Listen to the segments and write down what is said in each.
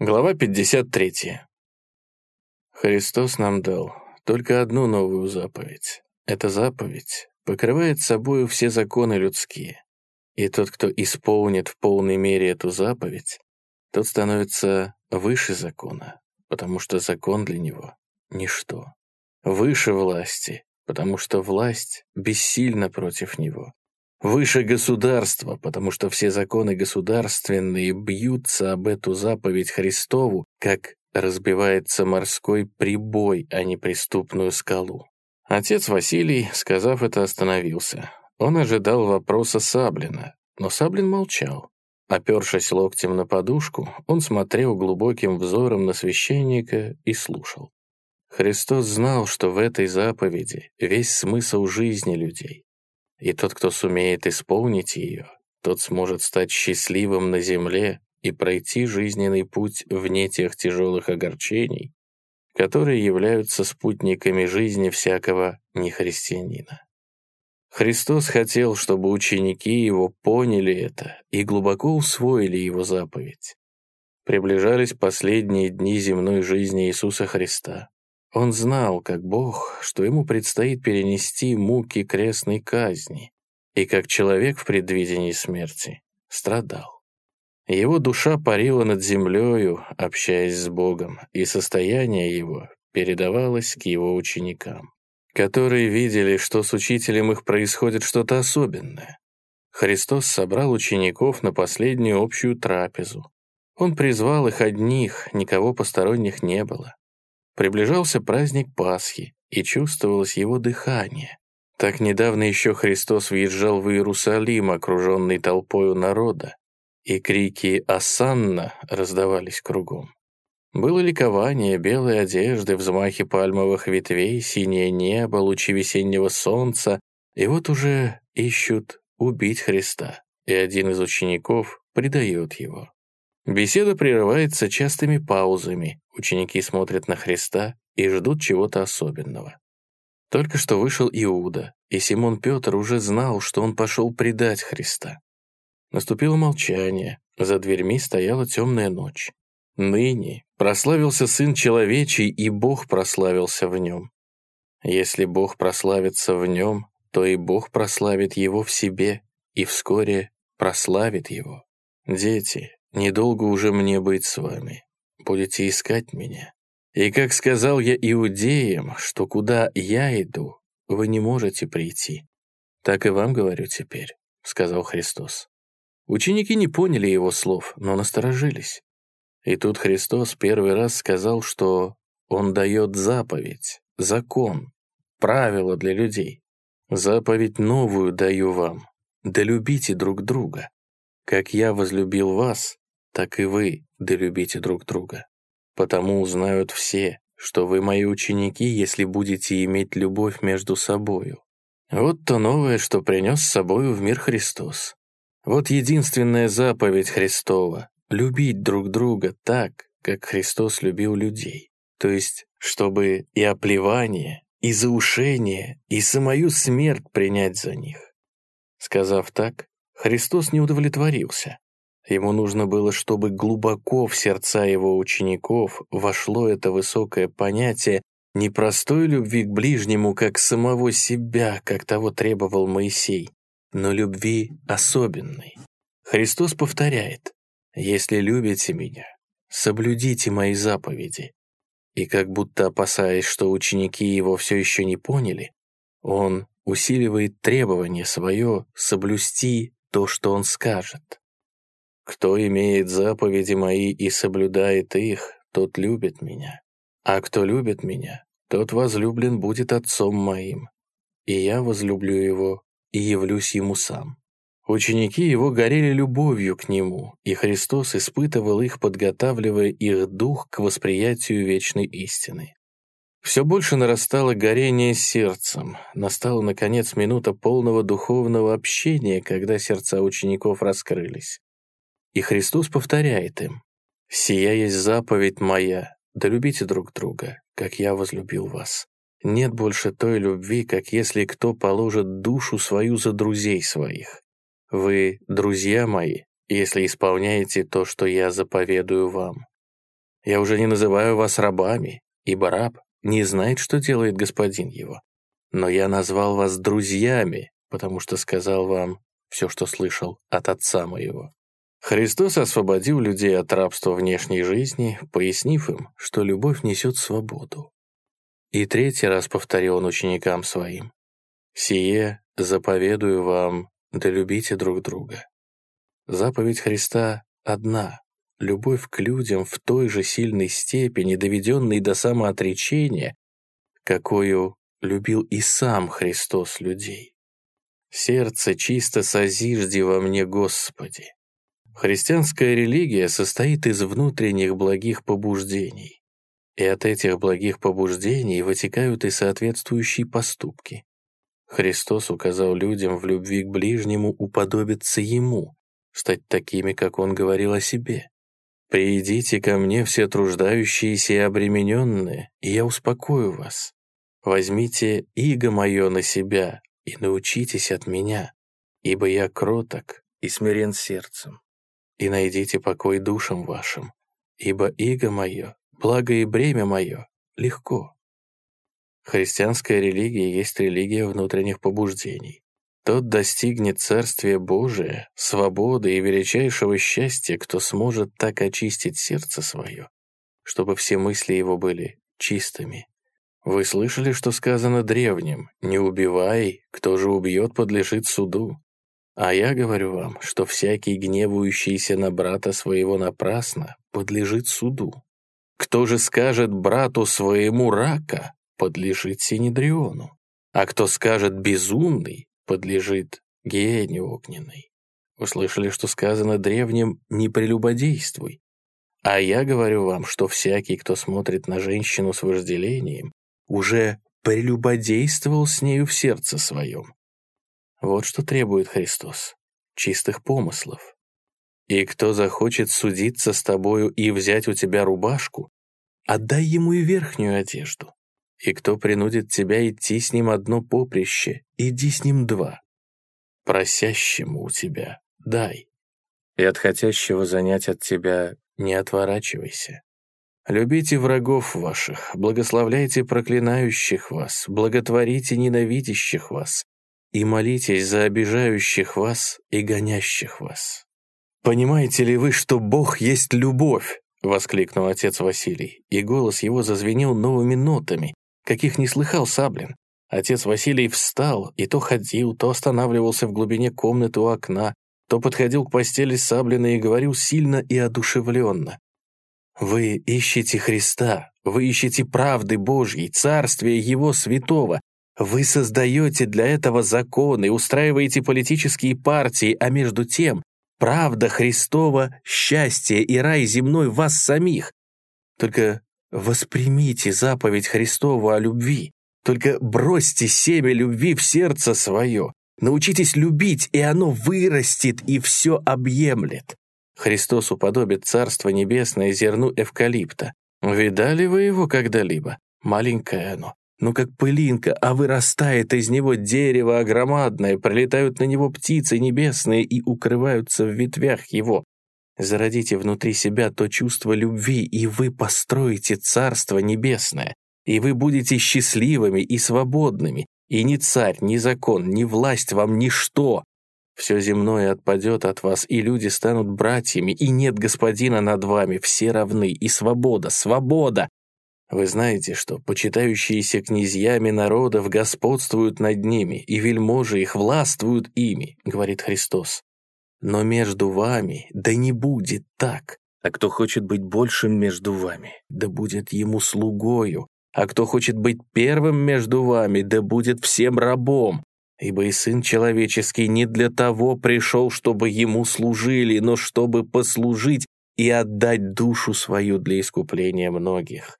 Глава 53. Христос нам дал только одну новую заповедь. Эта заповедь покрывает собою все законы людские. И тот, кто исполнит в полной мере эту заповедь, тот становится выше закона, потому что закон для него — ничто. Выше власти, потому что власть бессильна против него выше государства, потому что все законы государственные бьются об эту заповедь Христову, как разбивается морской прибой, а не преступную скалу. Отец Василий, сказав это, остановился. Он ожидал вопроса Саблина, но Саблин молчал. Опершись локтем на подушку, он смотрел глубоким взором на священника и слушал. Христос знал, что в этой заповеди весь смысл жизни людей. И тот, кто сумеет исполнить ее, тот сможет стать счастливым на земле и пройти жизненный путь вне тех тяжелых огорчений, которые являются спутниками жизни всякого нехристианина. Христос хотел, чтобы ученики его поняли это и глубоко усвоили его заповедь. Приближались последние дни земной жизни Иисуса Христа. Он знал, как Бог, что ему предстоит перенести муки крестной казни, и как человек в предвидении смерти страдал. Его душа парила над землею, общаясь с Богом, и состояние его передавалось к его ученикам, которые видели, что с учителем их происходит что-то особенное. Христос собрал учеников на последнюю общую трапезу. Он призвал их одних, никого посторонних не было. Приближался праздник Пасхи, и чувствовалось его дыхание. Так недавно еще Христос въезжал в Иерусалим, окруженный толпою народа, и крики «Асанна» раздавались кругом. Было ликование, белые одежды, взмахи пальмовых ветвей, синее небо, лучи весеннего солнца, и вот уже ищут убить Христа, и один из учеников предает его. Беседа прерывается частыми паузами, ученики смотрят на Христа и ждут чего-то особенного. Только что вышел Иуда, и Симон Петр уже знал, что он пошел предать Христа. Наступило молчание, за дверьми стояла темная ночь. Ныне прославился Сын Человечий, и Бог прославился в нем. Если Бог прославится в нем, то и Бог прославит его в себе, и вскоре прославит его. Дети, Недолго уже мне быть с вами. Будете искать меня. И как сказал я иудеям, что куда я иду, вы не можете прийти. Так и вам говорю теперь, сказал Христос. Ученики не поняли его слов, но насторожились. И тут Христос первый раз сказал, что он дает заповедь, закон, правила для людей. Заповедь новую даю вам, да любите друг друга. Как я возлюбил вас, так и вы долюбите друг друга. Потому узнают все, что вы мои ученики, если будете иметь любовь между собою. Вот то новое, что принес с собою в мир Христос. Вот единственная заповедь Христова — любить друг друга так, как Христос любил людей. То есть, чтобы и оплевание, и заушение, и самую смерть принять за них. Сказав так, Христос не удовлетворился. Ему нужно было, чтобы глубоко в сердца его учеников вошло это высокое понятие не простой любви к ближнему, как самого себя, как того требовал Моисей, но любви особенной. Христос повторяет, «Если любите меня, соблюдите мои заповеди». И как будто опасаясь, что ученики его все еще не поняли, он усиливает требование свое соблюсти то, что он скажет. Кто имеет заповеди мои и соблюдает их, тот любит меня. А кто любит меня, тот возлюблен будет отцом моим. И я возлюблю его и явлюсь ему сам. Ученики его горели любовью к нему, и Христос испытывал их, подготавливая их дух к восприятию вечной истины. Все больше нарастало горение сердцем. Настала, наконец, минута полного духовного общения, когда сердца учеников раскрылись. И Христос повторяет им, «Сия есть заповедь моя, да любите друг друга, как я возлюбил вас. Нет больше той любви, как если кто положит душу свою за друзей своих. Вы, друзья мои, если исполняете то, что я заповедую вам. Я уже не называю вас рабами, ибо раб не знает, что делает господин его. Но я назвал вас друзьями, потому что сказал вам все, что слышал от отца моего. Христос освободил людей от рабства внешней жизни, пояснив им, что любовь несет свободу. И третий раз повторил он ученикам своим, «Сие заповедую вам, да любите друг друга». Заповедь Христа одна — любовь к людям в той же сильной степени, доведенной до самоотречения, какую любил и сам Христос людей. «Сердце чисто созижди во мне, Господи». Христианская религия состоит из внутренних благих побуждений, и от этих благих побуждений вытекают и соответствующие поступки. Христос указал людям в любви к ближнему уподобиться Ему, стать такими, как Он говорил о себе. «Придите ко мне все труждающиеся и обремененные, и я успокою вас. Возьмите иго мое на себя и научитесь от меня, ибо я кроток и смирен сердцем. И найдите покой душам вашим, ибо иго мое, благо и бремя мое легко». Христианская религия есть религия внутренних побуждений. Тот достигнет Царствия Божия, свободы и величайшего счастья, кто сможет так очистить сердце свое, чтобы все мысли его были чистыми. Вы слышали, что сказано древним «Не убивай, кто же убьет, подлежит суду». А я говорю вам, что всякий гневающийся на брата своего напрасно подлежит суду. Кто же скажет брату своему рака, подлежит Синедриону, а кто скажет «безумный», подлежит гиене огненной. Услышали, что сказано древним «не прелюбодействуй». А я говорю вам, что всякий, кто смотрит на женщину с вожделением, уже прелюбодействовал с нею в сердце своем. Вот что требует Христос — чистых помыслов. И кто захочет судиться с тобою и взять у тебя рубашку, отдай ему и верхнюю одежду. И кто принудит тебя идти с ним одно поприще, иди с ним два. Просящему у тебя дай. И от хотящего занять от тебя не отворачивайся. Любите врагов ваших, благословляйте проклинающих вас, благотворите ненавидящих вас, и молитесь за обижающих вас и гонящих вас. Понимаете ли вы, что Бог есть любовь? — воскликнул отец Василий, и голос его зазвенел новыми нотами, каких не слыхал Саблин. Отец Василий встал и то ходил, то останавливался в глубине комнаты у окна, то подходил к постели Саблина и говорил сильно и одушевленно. «Вы ищете Христа, вы ищете правды Божьей, царствия Его святого. Вы создаете для этого законы, устраиваете политические партии, а между тем правда Христова, счастье и рай земной вас самих. Только Воспримите заповедь Христову о любви. Только бросьте семя любви в сердце свое. Научитесь любить, и оно вырастет и все объемлет. Христос уподобит Царство Небесное зерну эвкалипта. Видали вы его когда-либо? Маленькое оно, ну как пылинка, а вырастает из него дерево огромадное, прилетают на него птицы небесные и укрываются в ветвях его. Зародите внутри себя то чувство любви, и вы построите Царство Небесное, и вы будете счастливыми и свободными, и ни царь, ни закон, ни власть вам ничто. Все земное отпадет от вас, и люди станут братьями, и нет господина над вами, все равны, и свобода, свобода. Вы знаете, что почитающиеся князьями народов господствуют над ними, и вельможи их властвуют ими, говорит Христос. Но между вами да не будет так. А кто хочет быть большим между вами, да будет ему слугою. А кто хочет быть первым между вами, да будет всем рабом. Ибо и Сын Человеческий не для того пришел, чтобы ему служили, но чтобы послужить и отдать душу свою для искупления многих.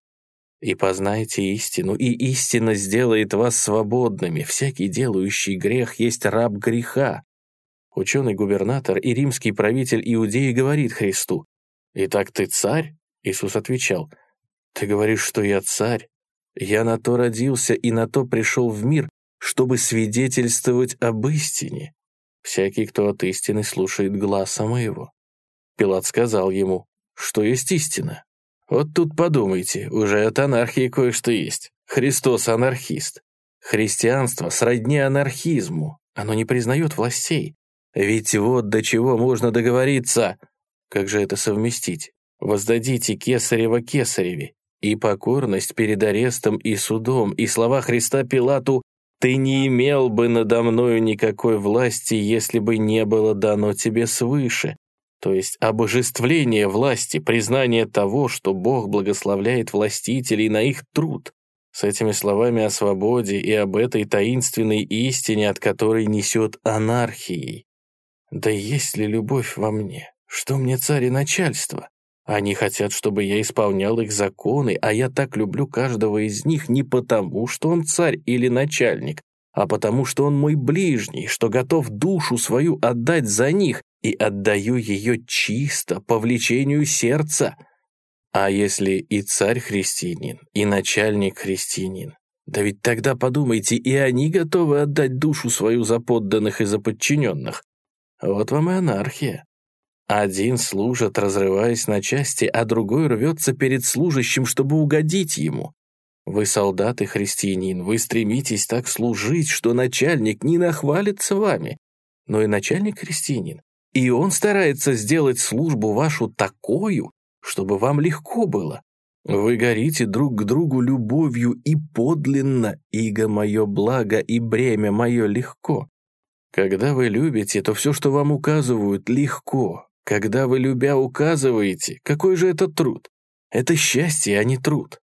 И познайте истину, и истина сделает вас свободными. Всякий делающий грех есть раб греха. Ученый-губернатор и римский правитель Иудеи говорит Христу, «Итак ты царь?» Иисус отвечал, «Ты говоришь, что я царь? Я на то родился и на то пришел в мир, чтобы свидетельствовать об истине. Всякий, кто от истины слушает гласа моего». Пилат сказал ему, «Что есть истина?» Вот тут подумайте, уже от анархии кое-что есть. Христос анархист. Христианство сродни анархизму. Оно не признает властей. Ведь вот до чего можно договориться. Как же это совместить? Воздадите кесарева кесареве. И покорность перед арестом и судом, и слова Христа Пилату «Ты не имел бы надо мною никакой власти, если бы не было дано тебе свыше». То есть обожествление власти, признание того, что Бог благословляет властителей на их труд. С этими словами о свободе и об этой таинственной истине, от которой несет анархией. Да есть ли любовь во мне? Что мне царь и начальство? Они хотят, чтобы я исполнял их законы, а я так люблю каждого из них не потому, что он царь или начальник, а потому, что он мой ближний, что готов душу свою отдать за них и отдаю ее чисто, по влечению сердца. А если и царь христианин, и начальник христианин, да ведь тогда подумайте, и они готовы отдать душу свою за подданных и за подчиненных. Вот вам и анархия. Один служит, разрываясь на части, а другой рвется перед служащим, чтобы угодить ему. Вы солдат и христианин, вы стремитесь так служить, что начальник не нахвалится вами. Но и начальник христианин. И он старается сделать службу вашу такую, чтобы вам легко было. Вы горите друг к другу любовью и подлинно, иго мое благо и бремя мое легко. Когда вы любите, то все, что вам указывают, легко, когда вы, любя, указываете, какой же это труд? Это счастье, а не труд.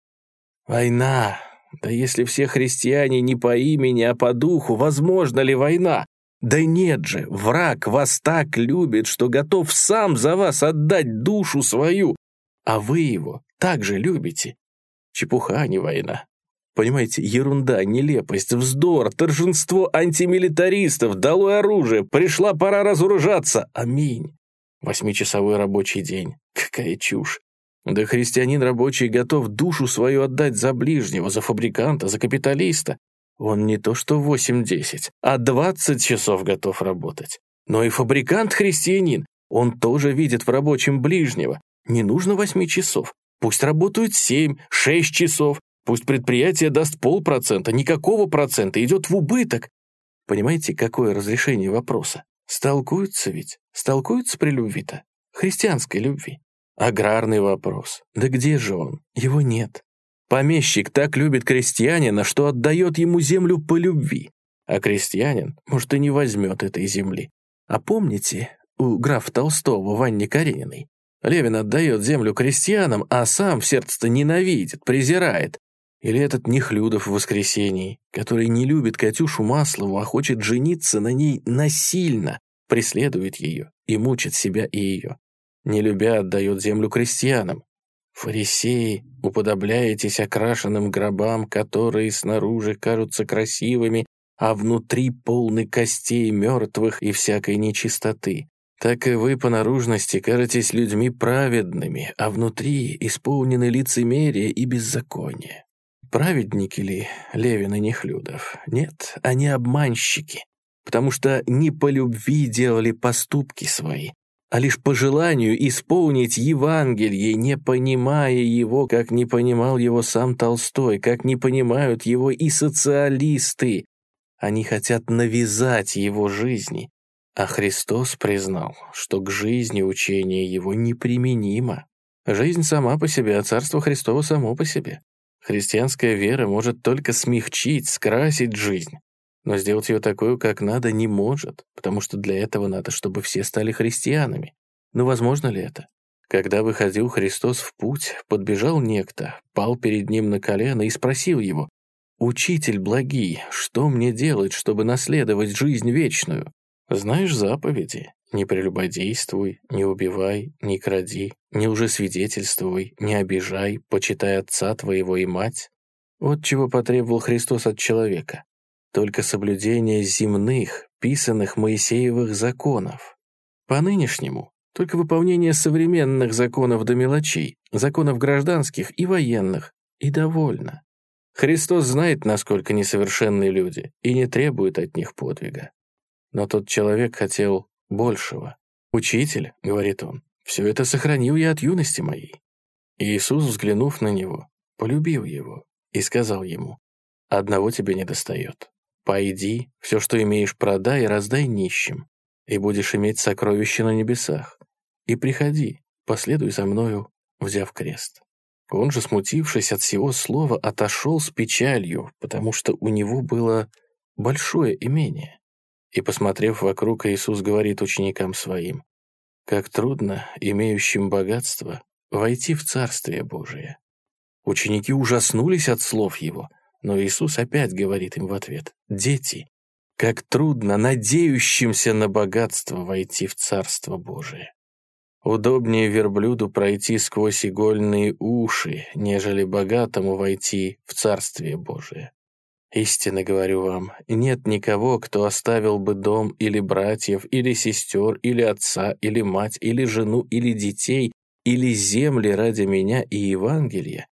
Война. Да если все христиане не по имени, а по духу, возможно ли война? Да нет же, враг вас так любит, что готов сам за вас отдать душу свою, а вы его также любите. Чепуха, а не война. Понимаете, ерунда, нелепость, вздор, торжество антимилитаристов, долой оружие, пришла пора разоружаться. Аминь. Восьмичасовой рабочий день. Какая чушь. Да христианин рабочий готов душу свою отдать за ближнего, за фабриканта, за капиталиста. Он не то что 8-10, а 20 часов готов работать. Но и фабрикант-христианин, он тоже видит в рабочем ближнего. Не нужно 8 часов. Пусть работают 7, 6 часов. Пусть предприятие даст полпроцента, никакого процента, идет в убыток. Понимаете, какое разрешение вопроса? Столкуются ведь, столкуются при любви-то, христианской любви. Аграрный вопрос. Да где же он? Его нет. Помещик так любит крестьянина, что отдает ему землю по любви. А крестьянин, может, и не возьмет этой земли. А помните, у графа Толстого в Карениной? Левин отдает землю крестьянам, а сам в сердце-то ненавидит, презирает. Или этот Нехлюдов в воскресенье, который не любит Катюшу Маслову, а хочет жениться на ней насильно, преследует ее и мучит себя и ее. Не любя, отдает землю крестьянам. Фарисеи, уподобляетесь окрашенным гробам, которые снаружи кажутся красивыми, а внутри полны костей мертвых и всякой нечистоты. Так и вы по наружности кажетесь людьми праведными, а внутри исполнены лицемерие и беззаконие. Праведники ли Левин и Нехлюдов? Нет, они обманщики, потому что не по любви делали поступки свои, а лишь по желанию исполнить Евангелие, не понимая его, как не понимал его сам Толстой, как не понимают его и социалисты. Они хотят навязать его жизни, а Христос признал, что к жизни учение его неприменимо. Жизнь сама по себе, а Царство Христово само по себе. Христианская вера может только смягчить, скрасить жизнь, но сделать ее такую, как надо, не может, потому что для этого надо, чтобы все стали христианами. Но возможно ли это? Когда выходил Христос в путь, подбежал некто, пал перед ним на колено и спросил его, «Учитель благий, что мне делать, чтобы наследовать жизнь вечную?» Знаешь заповеди? Не прелюбодействуй, не убивай, не кради, не лжесвидетельствуй, не обижай, почитай отца твоего и мать. Вот чего потребовал Христос от человека. Только соблюдение земных, писанных Моисеевых законов. По нынешнему только выполнение современных законов до мелочей, законов гражданских и военных, и довольно. Христос знает, насколько несовершенны люди, и не требует от них подвига. Но тот человек хотел большего. «Учитель», — говорит он, — «все это сохранил я от юности моей». Иисус, взглянув на него, полюбил его и сказал ему, «Одного тебе не достает. Пойди, все, что имеешь, продай и раздай нищим, и будешь иметь сокровища на небесах. И приходи, последуй за мною, взяв крест». Он же, смутившись от всего слова, отошел с печалью, потому что у него было большое имение. И, посмотрев вокруг, Иисус говорит ученикам своим, «Как трудно, имеющим богатство, войти в Царствие Божие». Ученики ужаснулись от слов его, но Иисус опять говорит им в ответ, «Дети, как трудно надеющимся на богатство войти в Царство Божие». Удобнее верблюду пройти сквозь игольные уши, нежели богатому войти в Царствие Божие. Истинно говорю вам, нет никого, кто оставил бы дом или братьев, или сестер, или отца, или мать, или жену, или детей, или земли ради меня и Евангелия,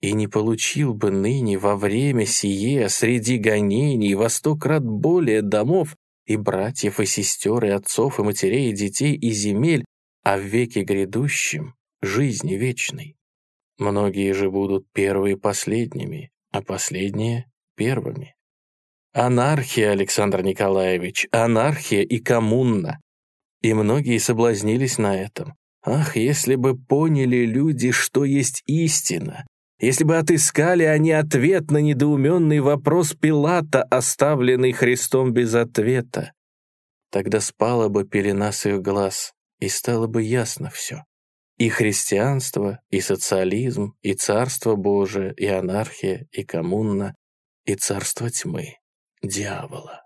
и не получил бы ныне во время сие среди гонений во сто крат более домов и братьев, и сестер, и отцов, и матерей, и детей, и земель, а в веке грядущем — жизни вечной. Многие же будут первые последними, а последние первыми. Анархия, Александр Николаевич, анархия и коммуна. И многие соблазнились на этом. Ах, если бы поняли люди, что есть истина, если бы отыскали они ответ на недоуменный вопрос Пилата, оставленный Христом без ответа, тогда спала бы пелена с их глаз, и стало бы ясно все. И христианство, и социализм, и царство Божие, и анархия, и коммуна, и царство тьмы, дьявола.